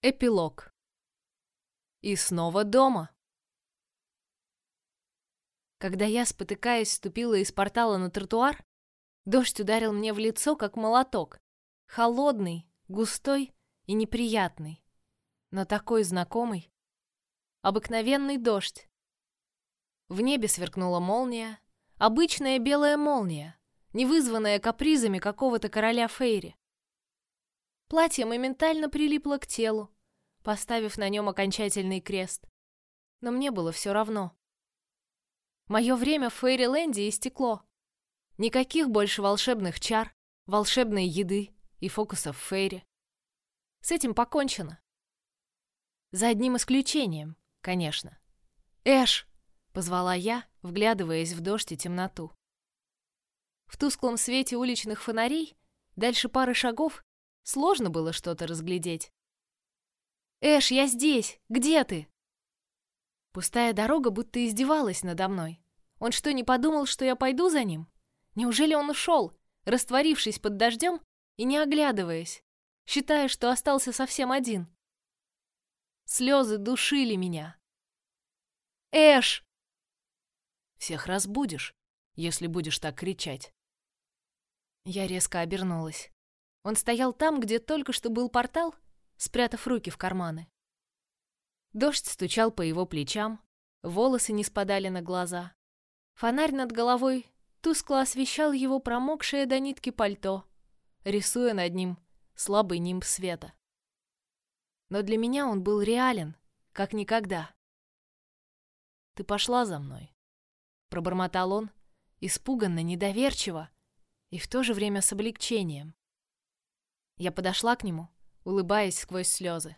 Эпилог. И снова дома. Когда я, спотыкаясь, ступила из портала на тротуар, дождь ударил мне в лицо, как молоток. Холодный, густой и неприятный. Но такой знакомый. Обыкновенный дождь. В небе сверкнула молния. Обычная белая молния, не вызванная капризами какого-то короля Фейри. Платье моментально прилипло к телу, поставив на нем окончательный крест. Но мне было все равно. Мое время в Фейриленде истекло. Никаких больше волшебных чар, волшебной еды и фокусов в Фейре. С этим покончено. За одним исключением, конечно. «Эш!» — позвала я, вглядываясь в дождь и темноту. В тусклом свете уличных фонарей, дальше пары шагов, Сложно было что-то разглядеть. «Эш, я здесь! Где ты?» Пустая дорога будто издевалась надо мной. Он что, не подумал, что я пойду за ним? Неужели он ушел, растворившись под дождем и не оглядываясь, считая, что остался совсем один? Слезы душили меня. «Эш!» «Всех разбудишь, если будешь так кричать». Я резко обернулась. Он стоял там, где только что был портал, спрятав руки в карманы. Дождь стучал по его плечам, волосы не спадали на глаза. Фонарь над головой тускло освещал его промокшее до нитки пальто, рисуя над ним слабый нимб света. Но для меня он был реален, как никогда. «Ты пошла за мной», — пробормотал он, испуганно, недоверчиво и в то же время с облегчением. Я подошла к нему, улыбаясь сквозь слезы.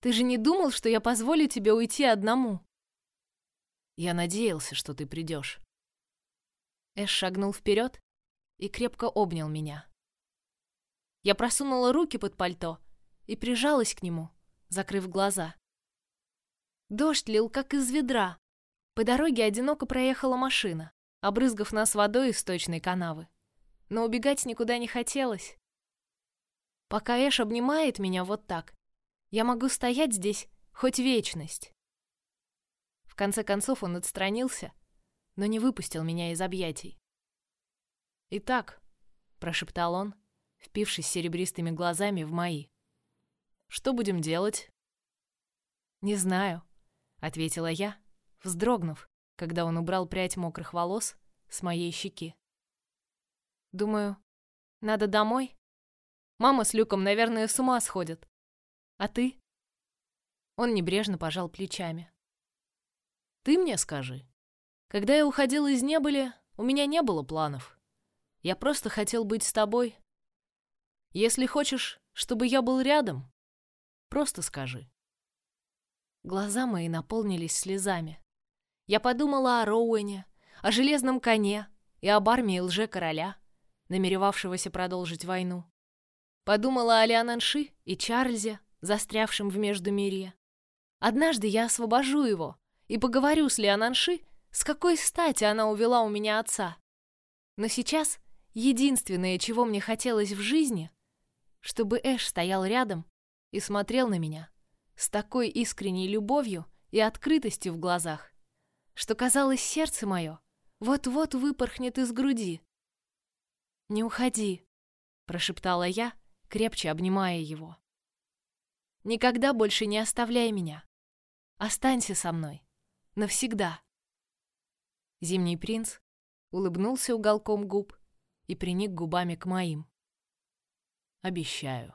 «Ты же не думал, что я позволю тебе уйти одному?» «Я надеялся, что ты придешь». Эш шагнул вперед и крепко обнял меня. Я просунула руки под пальто и прижалась к нему, закрыв глаза. Дождь лил как из ведра. По дороге одиноко проехала машина, обрызгав нас водой из сточной канавы. Но убегать никуда не хотелось. Пока Эш обнимает меня вот так, я могу стоять здесь хоть вечность. В конце концов он отстранился, но не выпустил меня из объятий. «Итак», — прошептал он, впившись серебристыми глазами в мои, — «что будем делать?» «Не знаю», — ответила я, вздрогнув, когда он убрал прядь мокрых волос с моей щеки. «Думаю, надо домой?» Мама с Люком, наверное, с ума сходят. А ты? Он небрежно пожал плечами. Ты мне скажи. Когда я уходил из небыли, у меня не было планов. Я просто хотел быть с тобой. Если хочешь, чтобы я был рядом, просто скажи. Глаза мои наполнились слезами. Я подумала о Роуэне, о железном коне и об армии лже-короля, намеревавшегося продолжить войну. Подумала о Леонанши и Чарльзе, застрявшем в Междумирье. Однажды я освобожу его и поговорю с Леонанши, с какой стати она увела у меня отца. Но сейчас единственное, чего мне хотелось в жизни, чтобы Эш стоял рядом и смотрел на меня с такой искренней любовью и открытостью в глазах, что казалось сердце мое вот-вот выпорхнет из груди. «Не уходи», — прошептала я, — крепче обнимая его. Никогда больше не оставляй меня. Останься со мной. Навсегда. Зимний принц улыбнулся уголком губ и приник губами к моим. Обещаю.